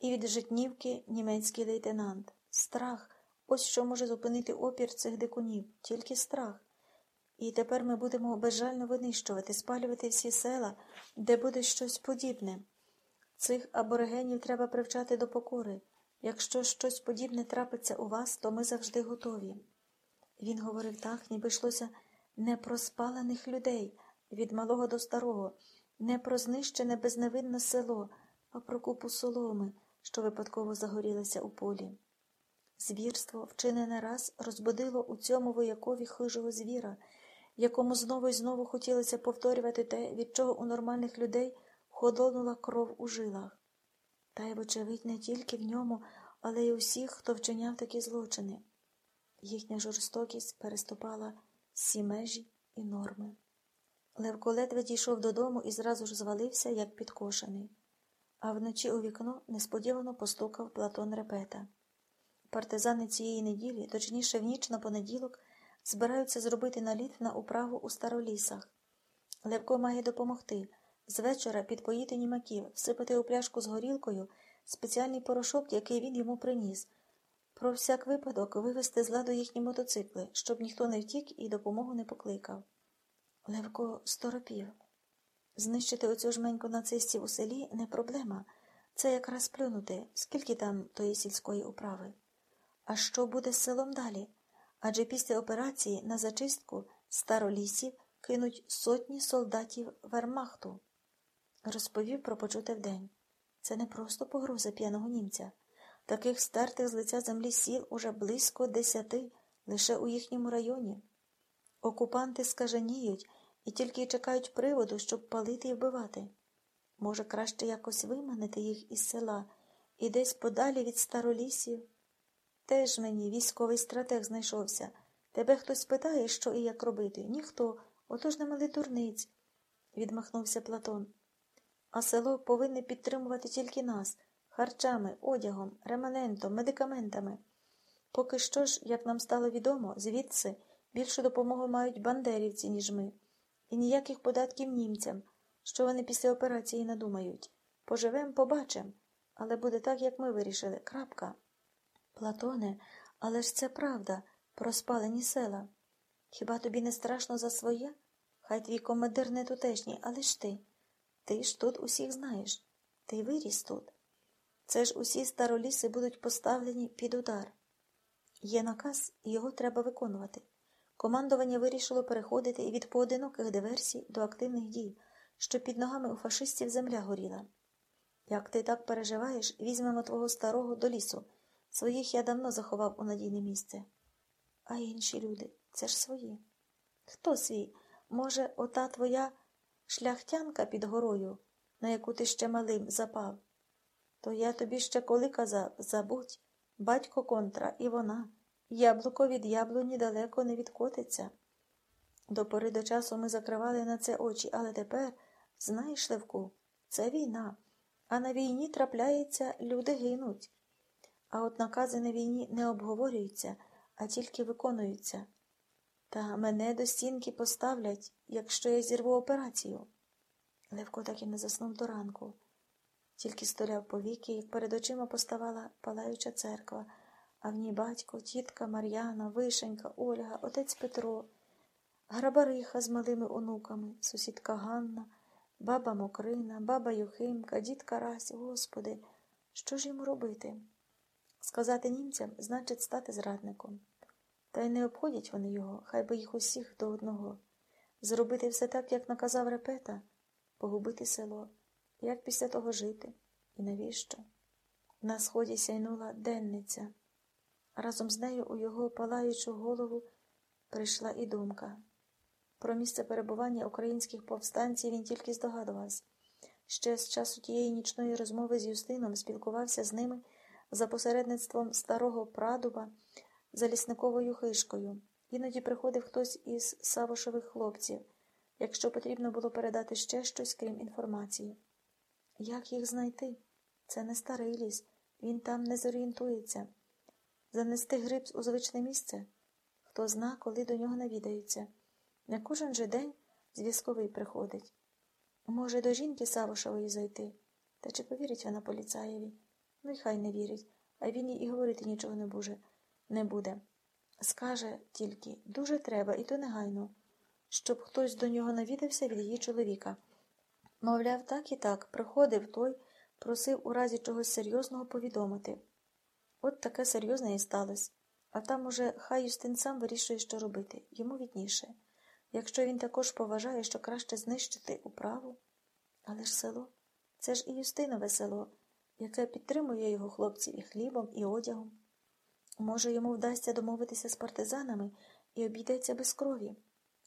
і від житнівки німецький лейтенант. Страх. Ось що може зупинити опір цих дикунів, тільки страх. І тепер ми будемо безжально винищувати, спалювати всі села, де буде щось подібне. Цих аборигенів треба привчати до покори. Якщо щось подібне трапиться у вас, то ми завжди готові. Він говорив так, ніби йшлося не про спалених людей від малого до старого, не про знищене безневинне село, а про купу соломи, що випадково загорілися у полі. Звірство, вчинене раз, розбудило у цьому воякові хижого звіра, якому знову і знову хотілося повторювати те, від чого у нормальних людей холонула кров у жилах. Та й, вочевидь, не тільки в ньому, але й у всіх, хто вчиняв такі злочини. Їхня жорстокість переступала всі межі і норми. Левко ледве дійшов додому і зразу ж звалився, як підкошений. А вночі у вікно несподівано постукав Платон Репета. Партизани цієї неділі, точніше в ніч на понеділок, збираються зробити наліт на управу у старолісах. Левко має допомогти. З вечора підпоїти німаків, всипати у пляшку з горілкою спеціальний порошок, який він йому приніс. Про всяк випадок вивезти з ладу їхні мотоцикли, щоб ніхто не втік і допомогу не покликав. Левко сторопів. Знищити оцю жменьку нацистів у селі не проблема. Це якраз плюнути, скільки там тої сільської управи. А що буде з селом далі? Адже після операції на зачистку старолісів кинуть сотні солдатів вермахту. Розповів про почуте вдень. Це не просто погроза п'яного німця. Таких стертих з лиця землі сіл уже близько десяти лише у їхньому районі. Окупанти скаженіють і тільки чекають приводу, щоб палити і вбивати. Може, краще якось виманити їх із села і десь подалі від старолісів. Теж мені військовий стратег знайшовся. Тебе хтось питає, що і як робити? Ніхто, отож не мали турниць, відмахнувся Платон. А село повинне підтримувати тільки нас харчами, одягом, реманентом, медикаментами. Поки що ж, як нам стало відомо, звідси більшу допомогу мають бандерівці, ніж ми, і ніяких податків німцям, що вони після операції надумають. Поживем, побачимо, але буде так, як ми вирішили. Крапка. Платоне, але ж це правда про спалені села. Хіба тобі не страшно за своє? Хай твій командир не тутешній, але ж ти. Ти ж тут усіх знаєш. Ти виріс тут. Це ж усі староліси будуть поставлені під удар. Є наказ, і його треба виконувати. Командування вирішило переходити від поодиноких диверсій до активних дій, що під ногами у фашистів земля горіла. Як ти так переживаєш, візьмемо твого старого до лісу. Своїх я давно заховав у надійне місце. А інші люди це ж свої. Хто свій? Може, ота твоя шляхтянка під горою, на яку ти ще малим запав? То я тобі ще коли казав забудь, батько контра, і вона. Яблуко від яблуні далеко не відкотиться. До пори до часу ми закривали на це очі, але тепер, знаєш, Левку, це війна, а на війні трапляється, люди гинуть. А от накази на війні не обговорюються, а тільки виконуються. Та мене до стінки поставлять, якщо я зірву операцію. Левко так і не заснув до ранку. Тільки столяв повіки, як перед очима поставала палаюча церква, а в ній батько, тітка Мар'яна, Вишенька, Ольга, отець Петро, грабариха з малими онуками, сусідка Ганна, баба Мокрина, баба Юхимка, дід Карась, Господи, що ж йому робити? Сказати німцям значить стати зрадником. Та й не обходять вони його, хай би їх усіх до одного. Зробити все так, як наказав репета, погубити село. Як після того жити? І навіщо? На сході сяйнула денниця. Разом з нею у його палаючу голову прийшла і думка. Про місце перебування українських повстанців він тільки здогадувався. Ще з часу тієї нічної розмови з Юстином спілкувався з ними за посередництвом старого прадуба за лісниковою хишкою. Іноді приходив хтось із Савошових хлопців, якщо потрібно було передати ще щось, крім інформації. Як їх знайти? Це не старий ліс, він там не зорієнтується. Занести гриб у звичне місце? Хто зна, коли до нього навідаються. Не кожен же день зв'язковий приходить. Може, до жінки Савошової зайти, та чи повірить вона поліцаєві? Ну й хай не вірить, а він їй і говорити нічого не буде. Не буде. Скаже тільки, дуже треба, і то негайно, щоб хтось до нього навідався від її чоловіка. Мовляв, так і так, приходив той, просив у разі чогось серйозного повідомити. От таке серйозне і сталося. А там уже хай Юстин сам вирішує, що робити, йому відніше. Якщо він також поважає, що краще знищити управу. Але ж село, це ж і Юстинове село, яке підтримує його хлопців і хлібом, і одягом. Може, йому вдасться домовитися з партизанами і обійдеться без крові.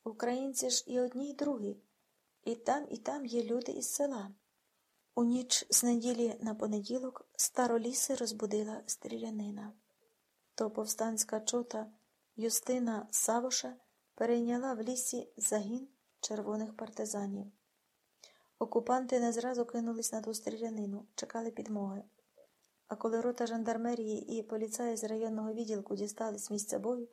Українці ж і одні, і другі. І там, і там є люди із села. У ніч з неділі на понеділок староліси розбудила стрілянина. То повстанська чота Юстина Савоша перейняла в лісі загін червоних партизанів. Окупанти не зразу кинулись на ту стрілянину, чекали підмоги. А коли рота жандармерії і поліцаї з районного відділку дістались місця бою,